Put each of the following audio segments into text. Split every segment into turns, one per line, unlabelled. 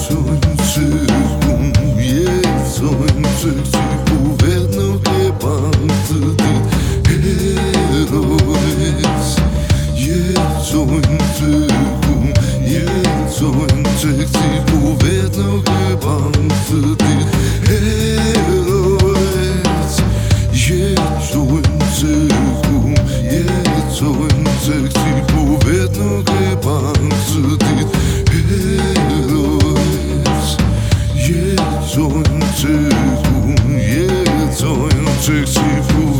树。You. prove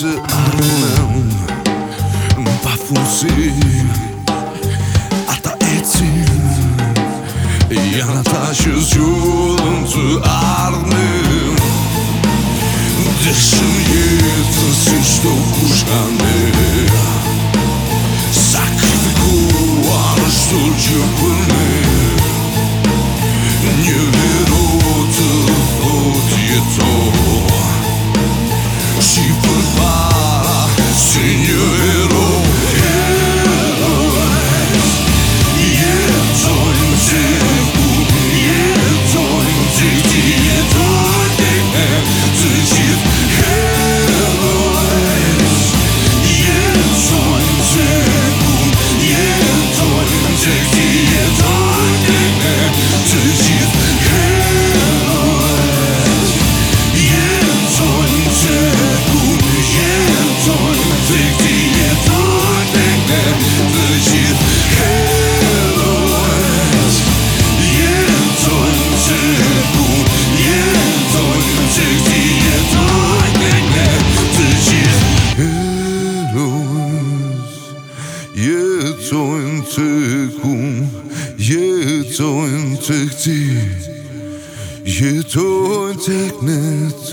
Në të ardhën, në papuzin, ata e cilën, janë ta që zhjurën të ardhën Dhe këshën jetën si shtovë kushkane, sakën ku arështë të gjepëne Një një rrëtën po tjeto, shqipën Całujących ci Całujących net